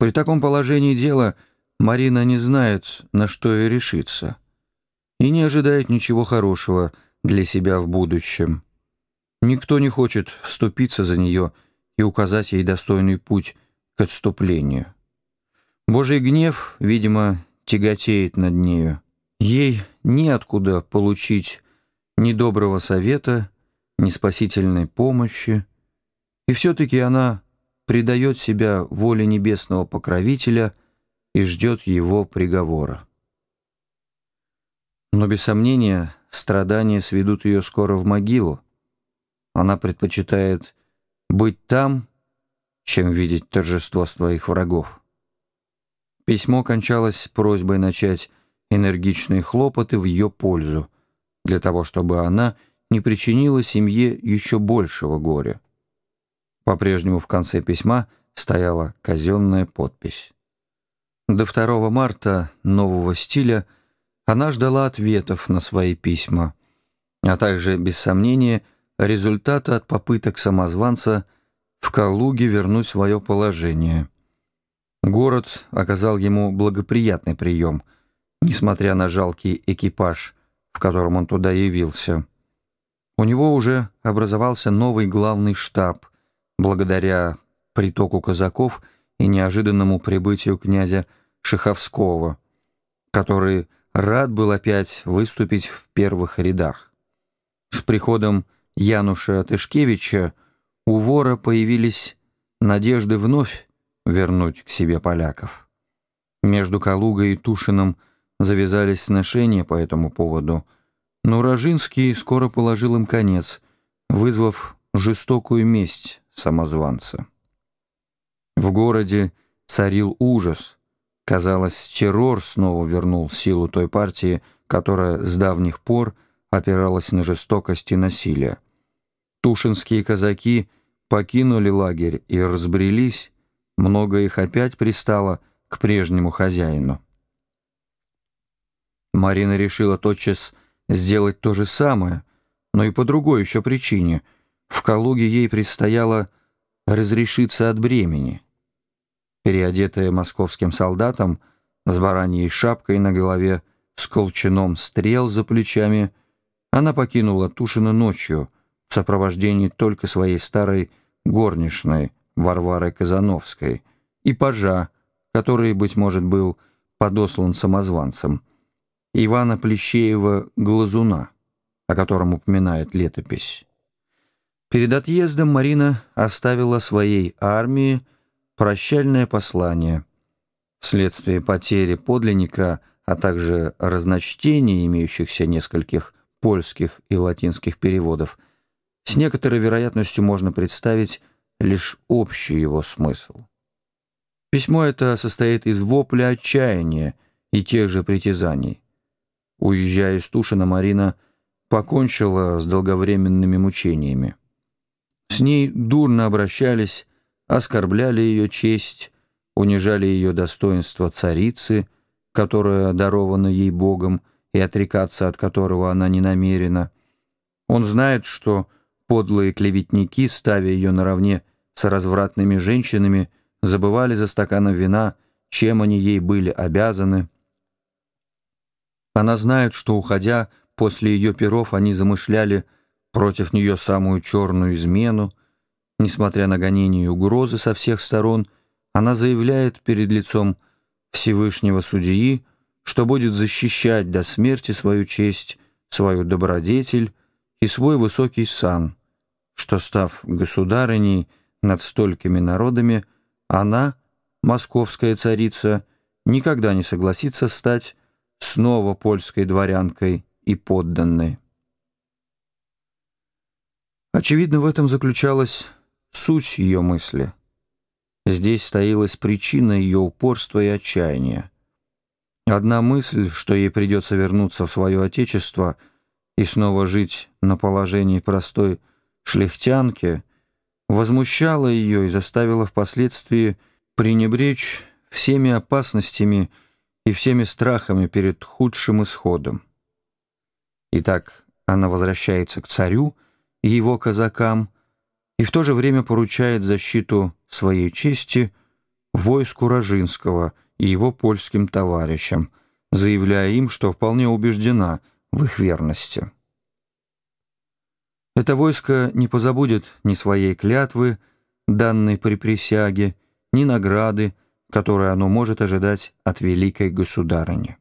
При таком положении дела Марина не знает, на что и решиться, и не ожидает ничего хорошего для себя в будущем. Никто не хочет вступиться за нее и указать ей достойный путь к отступлению. Божий гнев, видимо, тяготеет над нею. Ей неоткуда получить ни доброго совета, ни спасительной помощи, и все-таки она предает себя воле небесного покровителя и ждет его приговора. Но без сомнения страдания сведут ее скоро в могилу. Она предпочитает быть там, чем видеть торжество своих врагов. Письмо кончалось просьбой начать энергичные хлопоты в ее пользу, для того, чтобы она не причинила семье еще большего горя. По-прежнему в конце письма стояла казенная подпись. До 2 марта нового стиля она ждала ответов на свои письма, а также, без сомнения, результата от попыток самозванца в Калуге вернуть свое положение. Город оказал ему благоприятный прием, несмотря на жалкий экипаж, в котором он туда явился. У него уже образовался новый главный штаб, благодаря притоку казаков и неожиданному прибытию князя Шиховского, который рад был опять выступить в первых рядах. С приходом Януша Тышкевича у вора появились надежды вновь вернуть к себе поляков. Между Калугой и Тушиным завязались сношения по этому поводу, но Рожинский скоро положил им конец, вызвав жестокую месть самозванца. В городе царил ужас. Казалось, террор снова вернул силу той партии, которая с давних пор опиралась на жестокость и насилие. Тушинские казаки покинули лагерь и разбрелись, много их опять пристало к прежнему хозяину. Марина решила тотчас сделать то же самое, но и по другой еще причине — в Калуге ей предстояло разрешиться от бремени. Переодетая московским солдатом, с бараньей шапкой на голове, с колчаном стрел за плечами, она покинула Тушино ночью в сопровождении только своей старой горничной Варвары Казановской и пажа, который, быть может, был подослан самозванцем, Ивана Плещеева-Глазуна, о котором упоминает летопись. Перед отъездом Марина оставила своей армии прощальное послание. Вследствие потери подлинника, а также разночтений, имеющихся нескольких польских и латинских переводов, с некоторой вероятностью можно представить лишь общий его смысл. Письмо это состоит из вопля отчаяния и тех же притязаний. Уезжая из Тушина, Марина покончила с долговременными мучениями. С ней дурно обращались, оскорбляли ее честь, унижали ее достоинство царицы, которая дарована ей Богом и отрекаться от которого она не намерена. Он знает, что подлые клеветники, ставя ее наравне с развратными женщинами, забывали за стаканом вина, чем они ей были обязаны. Она знает, что, уходя после ее перов, они замышляли против нее самую черную измену. Несмотря на гонения и угрозы со всех сторон, она заявляет перед лицом Всевышнего Судьи, что будет защищать до смерти свою честь, свою добродетель и свой высокий сан, что, став государыней над столькими народами, она, московская царица, никогда не согласится стать снова польской дворянкой и подданной. Очевидно, в этом заключалась суть ее мысли. Здесь стоилась причина ее упорства и отчаяния. Одна мысль, что ей придется вернуться в свое отечество и снова жить на положении простой шляхтянки, возмущала ее и заставила впоследствии пренебречь всеми опасностями и всеми страхами перед худшим исходом. Итак, она возвращается к царю, его казакам, и в то же время поручает защиту своей чести войску Рожинского и его польским товарищам, заявляя им, что вполне убеждена в их верности. Это войско не позабудет ни своей клятвы, данной при присяге, ни награды, которую оно может ожидать от великой государыни.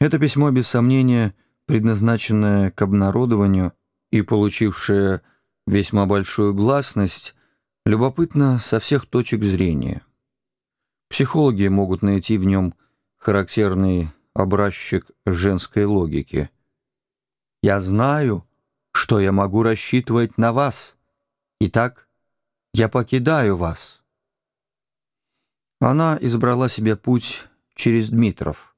Это письмо, без сомнения, предназначенное к обнародованию и получившее весьма большую гласность, любопытно со всех точек зрения. Психологи могут найти в нем характерный образчик женской логики. «Я знаю, что я могу рассчитывать на вас. Итак, я покидаю вас». Она избрала себе путь через Дмитров,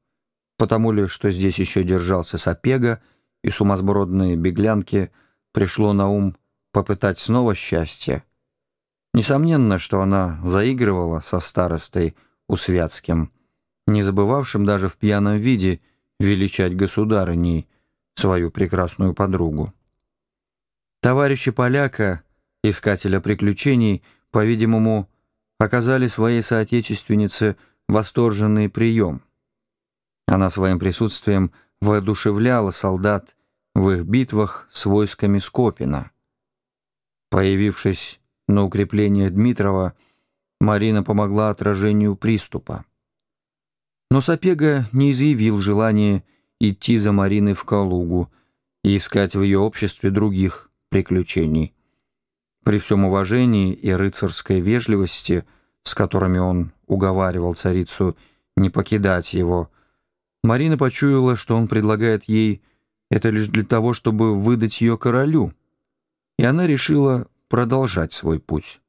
потому ли, что здесь еще держался Сапега, и сумасбродные беглянки пришло на ум попытать снова счастье. Несомненно, что она заигрывала со старостой Усвятским, не забывавшим даже в пьяном виде величать государыней свою прекрасную подругу. Товарищи поляка, искателя приключений, по-видимому, оказали своей соотечественнице восторженный прием. Она своим присутствием воодушевляла солдат в их битвах с войсками Скопина. Появившись на укрепление Дмитрова, Марина помогла отражению приступа. Но Сапега не изъявил желания идти за Мариной в Калугу и искать в ее обществе других приключений. При всем уважении и рыцарской вежливости, с которыми он уговаривал царицу не покидать его, Марина почуяла, что он предлагает ей это лишь для того, чтобы выдать ее королю, и она решила продолжать свой путь.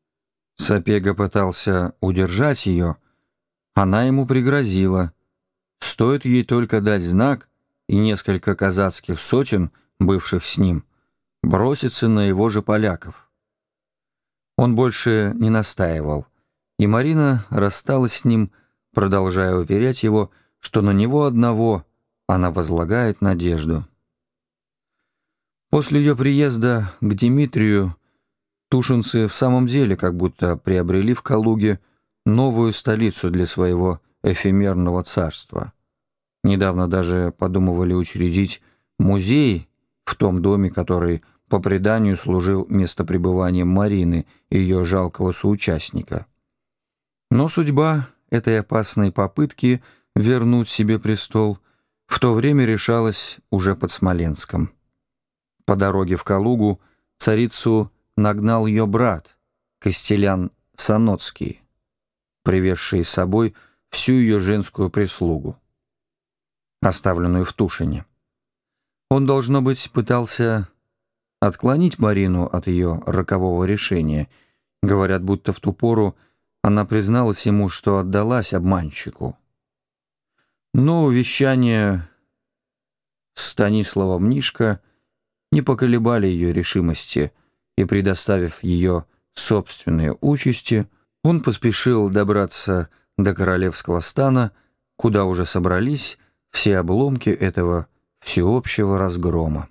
Сапега пытался удержать ее, она ему пригрозила. Стоит ей только дать знак, и несколько казацких сотен, бывших с ним, бросится на его же поляков. Он больше не настаивал, и Марина рассталась с ним, продолжая уверять его, что на него одного она возлагает надежду. После ее приезда к Дмитрию тушинцы в самом деле как будто приобрели в Калуге новую столицу для своего эфемерного царства. Недавно даже подумывали учредить музей в том доме, который по преданию служил местопребыванием Марины и ее жалкого соучастника. Но судьба этой опасной попытки вернуть себе престол в то время решалась уже под Смоленском. По дороге в Калугу царицу нагнал ее брат, Костелян Саноцкий, привезший с собой всю ее женскую прислугу, оставленную в Тушине. Он, должно быть, пытался отклонить Марину от ее рокового решения. Говорят, будто в ту пору она призналась ему, что отдалась обманщику. Но увещания Станислава Мнишка не поколебали ее решимости, и, предоставив ее собственные участи, он поспешил добраться до королевского стана, куда уже собрались все обломки этого всеобщего разгрома.